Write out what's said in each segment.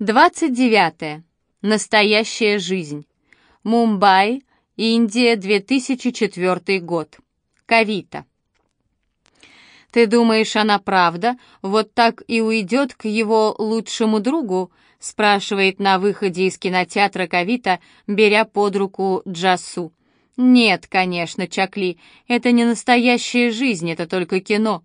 29. Настоящая жизнь. Мумбай, Индия, 2004 год. Кавита. «Ты думаешь, она правда? Вот так и уйдет к его лучшему другу?» спрашивает на выходе из кинотеатра Кавита, беря под руку Джасу. «Нет, конечно, Чакли, это не настоящая жизнь, это только кино.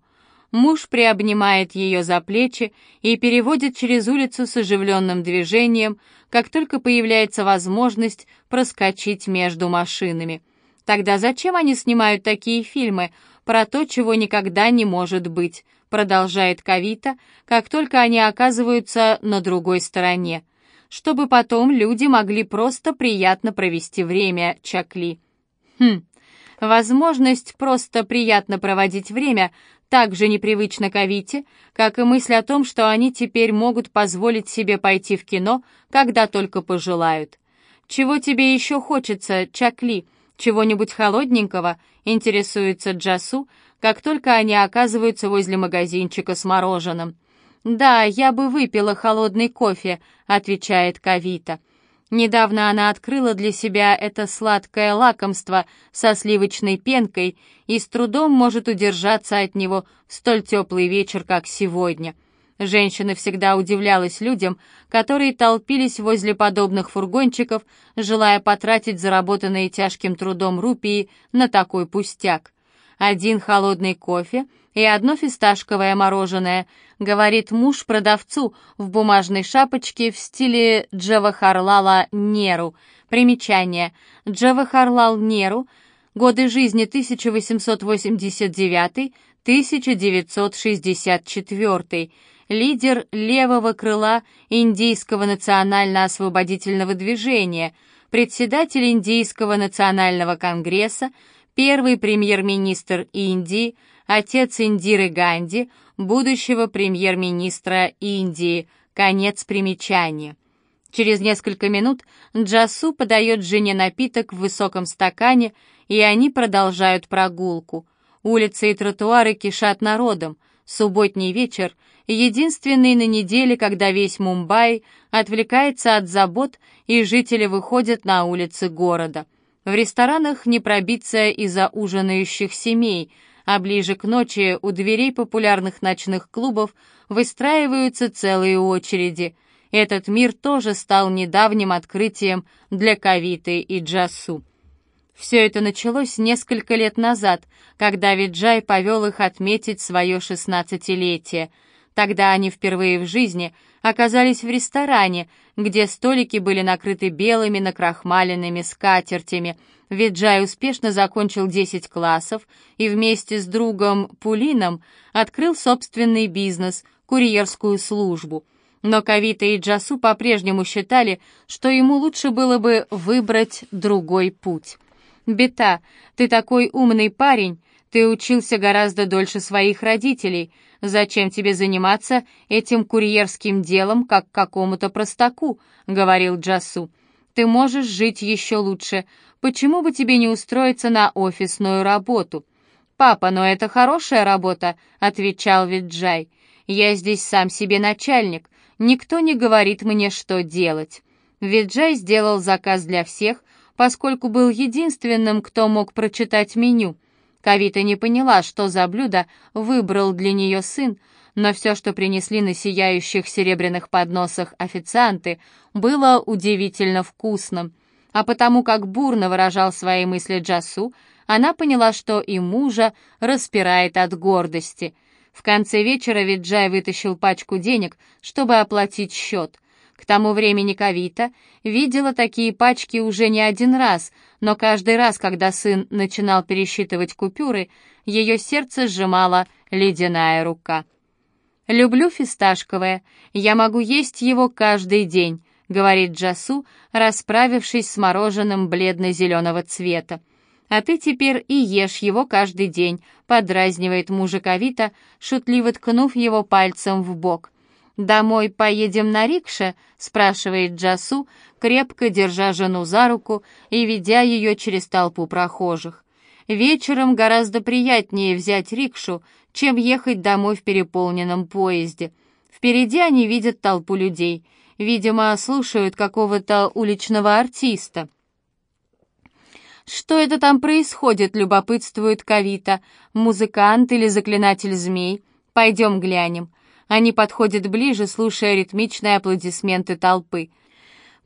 Муж приобнимает ее за плечи и переводит через улицу с оживленным движением, как только появляется возможность проскочить между машинами. Тогда зачем они снимают такие фильмы про то, чего никогда не может быть, продолжает Кавита, как только они оказываются на другой стороне, чтобы потом люди могли просто приятно провести время, Чакли. Хм, возможность просто приятно проводить время так же непривычно к Авите, как и мысль о том, что они теперь могут позволить себе пойти в кино, когда только пожелают. «Чего тебе еще хочется, Чакли? Чего-нибудь холодненького?» — интересуется Джасу, как только они оказываются возле магазинчика с мороженым. «Да, я бы выпила холодный кофе», — отвечает Кавита. Недавно она открыла для себя это сладкое лакомство со сливочной пенкой и с трудом может удержаться от него в столь теплый вечер, как сегодня. Женщина всегда удивлялась людям, которые толпились возле подобных фургончиков, желая потратить заработанные тяжким трудом рупии на такой пустяк. Один холодный кофе — и одно фисташковое мороженое», — говорит муж продавцу в бумажной шапочке в стиле Джавахарлала Неру. Примечание. Джавахарлал Неру. Годы жизни 1889-1964. Лидер левого крыла Индийского национально-освободительного движения, председатель Индийского национального конгресса, первый премьер-министр Индии, отец Индиры Ганди, будущего премьер-министра Индии. Конец примечания. Через несколько минут Джасу подает жене напиток в высоком стакане, и они продолжают прогулку. Улицы и тротуары кишат народом. Субботний вечер — единственный на неделе, когда весь Мумбай отвлекается от забот, и жители выходят на улицы города. В ресторанах не пробиться из-за ужинающих семей — а ближе к ночи у дверей популярных ночных клубов выстраиваются целые очереди. Этот мир тоже стал недавним открытием для Кавиты и Джасу. Все это началось несколько лет назад, когда Виджай повел их отметить свое шестнадцатилетие. Тогда они впервые в жизни оказались в ресторане, где столики были накрыты белыми накрахмаленными скатертями — Виджай успешно закончил 10 классов и вместе с другом Пулином открыл собственный бизнес, курьерскую службу. Но Кавита и Джасу по-прежнему считали, что ему лучше было бы выбрать другой путь. «Бета, ты такой умный парень, ты учился гораздо дольше своих родителей. Зачем тебе заниматься этим курьерским делом, как какому-то простаку?» — говорил Джасу. «Ты можешь жить еще лучше. Почему бы тебе не устроиться на офисную работу?» «Папа, но это хорошая работа», — отвечал Виджай. «Я здесь сам себе начальник. Никто не говорит мне, что делать». Виджай сделал заказ для всех, поскольку был единственным, кто мог прочитать меню. Кавита не поняла, что за блюдо выбрал для нее сын, но все, что принесли на сияющих серебряных подносах официанты, было удивительно вкусным а потому как бурно выражал свои мысли Джасу, она поняла, что и мужа распирает от гордости. В конце вечера Виджай вытащил пачку денег, чтобы оплатить счет. К тому времени Кавита видела такие пачки уже не один раз, но каждый раз, когда сын начинал пересчитывать купюры, ее сердце сжимала ледяная рука. «Люблю фисташковое. Я могу есть его каждый день», — говорит Джасу, расправившись с мороженым бледно-зеленого цвета. «А ты теперь и ешь его каждый день», — подразнивает мужика Вита, шутливо ткнув его пальцем в бок. «Домой поедем на рикше?» — спрашивает Джасу, крепко держа жену за руку и ведя ее через толпу прохожих. Вечером гораздо приятнее взять рикшу, чем ехать домой в переполненном поезде. Впереди они видят толпу людей — Видимо, слушают какого-то уличного артиста. «Что это там происходит?» — любопытствует Кавита. «Музыкант или заклинатель змей? Пойдем глянем». Они подходят ближе, слушая ритмичные аплодисменты толпы.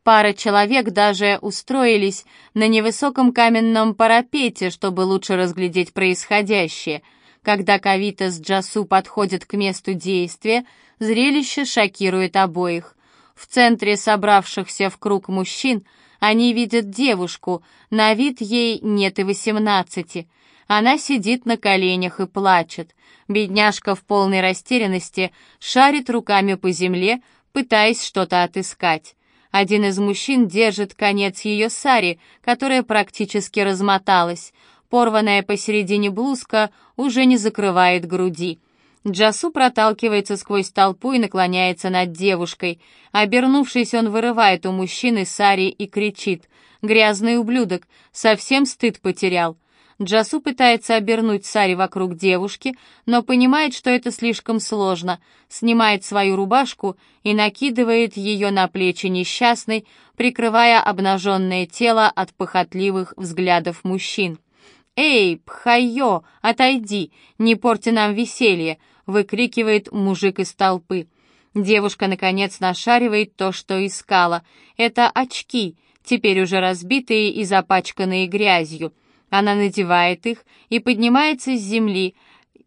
Пара человек даже устроились на невысоком каменном парапете, чтобы лучше разглядеть происходящее. Когда Кавита с Джасу подходят к месту действия, зрелище шокирует обоих. В центре собравшихся в круг мужчин они видят девушку, на вид ей нет и восемнадцати. Она сидит на коленях и плачет. Бедняжка в полной растерянности шарит руками по земле, пытаясь что-то отыскать. Один из мужчин держит конец ее сари, которая практически размоталась. Порванная посередине блузка уже не закрывает груди. Джасу проталкивается сквозь толпу и наклоняется над девушкой. Обернувшись, он вырывает у мужчины сари и кричит. «Грязный ублюдок! Совсем стыд потерял!» Джасу пытается обернуть сари вокруг девушки, но понимает, что это слишком сложно. Снимает свою рубашку и накидывает ее на плечи несчастной, прикрывая обнаженное тело от похотливых взглядов мужчин. «Эй, Пхайо, отойди, не порти нам веселье!» — выкрикивает мужик из толпы. Девушка, наконец, нашаривает то, что искала. Это очки, теперь уже разбитые и запачканные грязью. Она надевает их и поднимается с земли,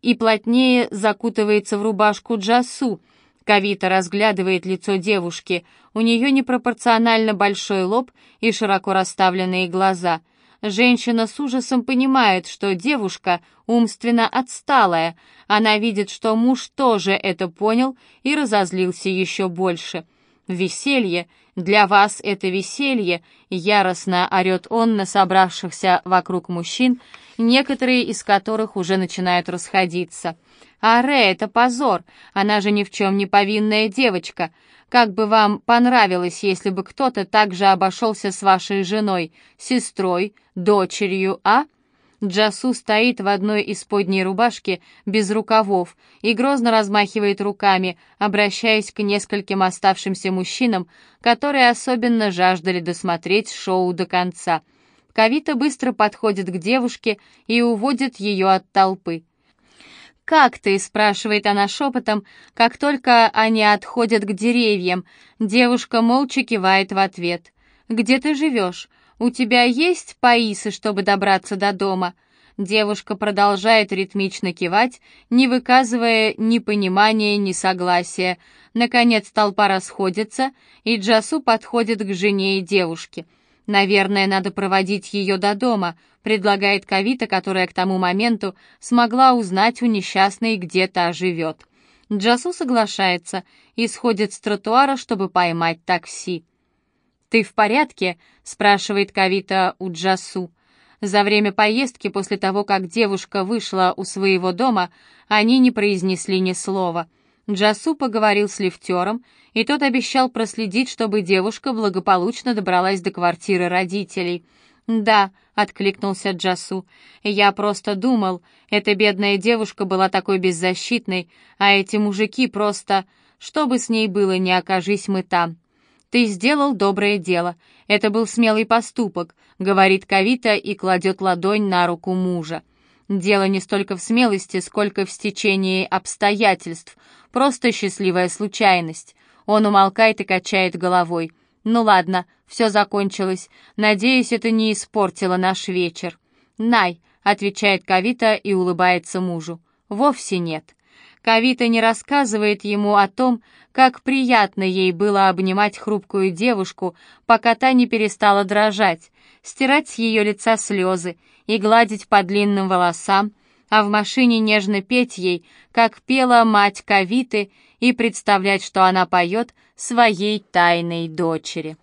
и плотнее закутывается в рубашку Джасу. Кавита разглядывает лицо девушки. У нее непропорционально большой лоб и широко расставленные глаза — Женщина с ужасом понимает, что девушка умственно отсталая. Она видит, что муж тоже это понял и разозлился еще больше. «Веселье! Для вас это веселье!» — яростно орет он на собравшихся вокруг мужчин, некоторые из которых уже начинают расходиться. «Аре, это позор! Она же ни в чем не повинная девочка!» Как бы вам понравилось, если бы кто-то также обошелся с вашей женой, сестрой, дочерью, а?» Джасу стоит в одной из подней рубашки без рукавов и грозно размахивает руками, обращаясь к нескольким оставшимся мужчинам, которые особенно жаждали досмотреть шоу до конца. Кавита быстро подходит к девушке и уводит ее от толпы. «Как ты?» — спрашивает она шепотом, как только они отходят к деревьям. Девушка молча кивает в ответ. «Где ты живешь? У тебя есть паисы, чтобы добраться до дома?» Девушка продолжает ритмично кивать, не выказывая ни понимания, ни согласия. Наконец толпа расходится, и Джасу подходит к жене и девушке — «Наверное, надо проводить ее до дома», предлагает Кавита, которая к тому моменту смогла узнать у несчастной, где та живет. Джасу соглашается и сходит с тротуара, чтобы поймать такси. «Ты в порядке?» — спрашивает Кавита у Джасу. За время поездки, после того, как девушка вышла у своего дома, они не произнесли ни слова — Джасу поговорил с лифтером, и тот обещал проследить, чтобы девушка благополучно добралась до квартиры родителей. «Да», — откликнулся Джасу, — «я просто думал, эта бедная девушка была такой беззащитной, а эти мужики просто... Что бы с ней было, не окажись мы там». «Ты сделал доброе дело. Это был смелый поступок», — говорит Кавита и кладет ладонь на руку мужа. «Дело не столько в смелости, сколько в стечении обстоятельств», Просто счастливая случайность. Он умолкает и качает головой. Ну ладно, все закончилось. Надеюсь, это не испортило наш вечер. Най, отвечает Кавита и улыбается мужу. Вовсе нет. Кавита не рассказывает ему о том, как приятно ей было обнимать хрупкую девушку, пока та не перестала дрожать, стирать с ее лица слезы и гладить по длинным волосам, а в машине нежно петь ей, как пела мать Кавиты, и представлять, что она поет своей тайной дочери.